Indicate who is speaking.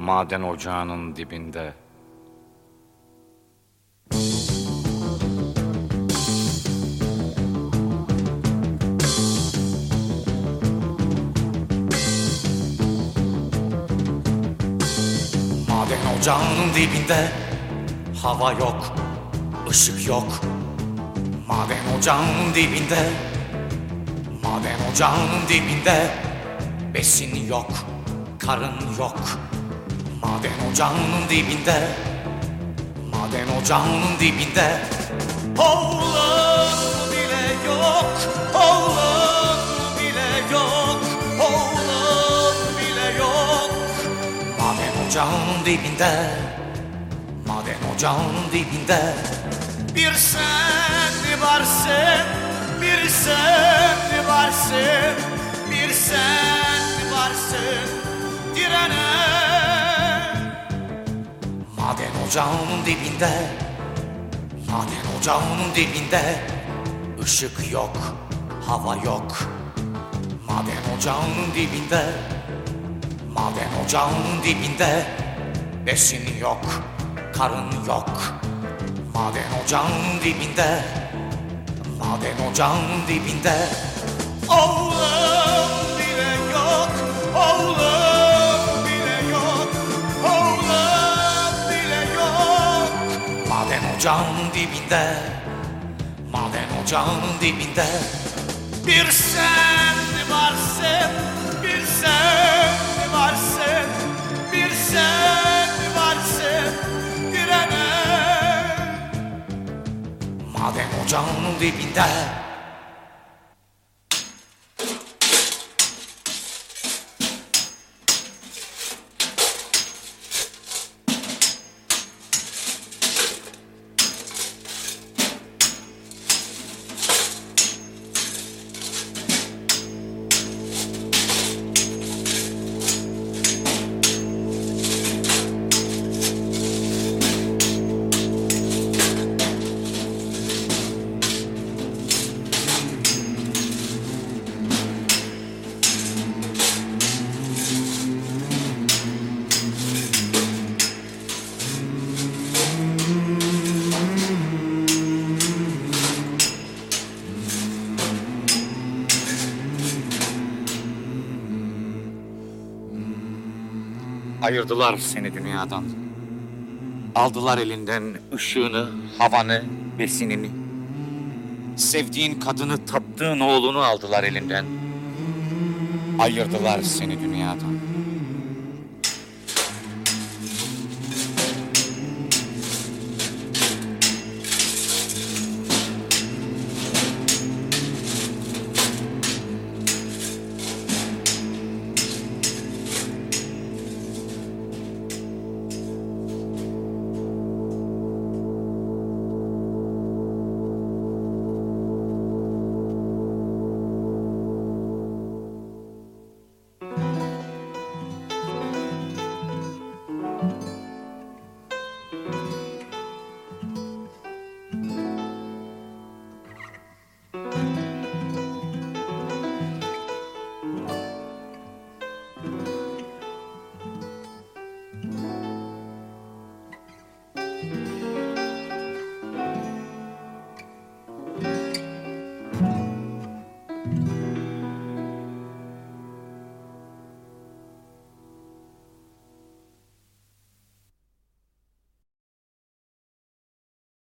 Speaker 1: maden ocağının dibinde. Maden ocağının dibinde hava yok, ışık yok. Maden ocağının dibinde, maden ocağının dibinde besin yok, karın yok. Maden ocağının dibinde, maden ocağının dibinde oğlan bile yok, oğlan bile yok, oğlan bile yok. Maden ocağının dibinde, maden ocağının dibinde bir sen varsın, bir sen varsın, bir sen varsın direne. Ocağının dibinde, maden ocağının dibinde. Işık yok, hava yok. Maden ocağının dibinde, maden ocağının dibinde. Besin yok, karın yok. Maden ocağının dibinde. Maden ocağının dibinde. Oğlum ocağının dibinde Maden ocağının dibinde. Bir sen varsın Bir sen varsın? Bir sen varsın Direne? Maden ocağının dibinde Ayırdılar seni dünyadan. Aldılar elinden ışığını, havanı, besinini. Sevdiğin kadını, taptığın oğlunu aldılar elinden. Ayırdılar seni dünyadan.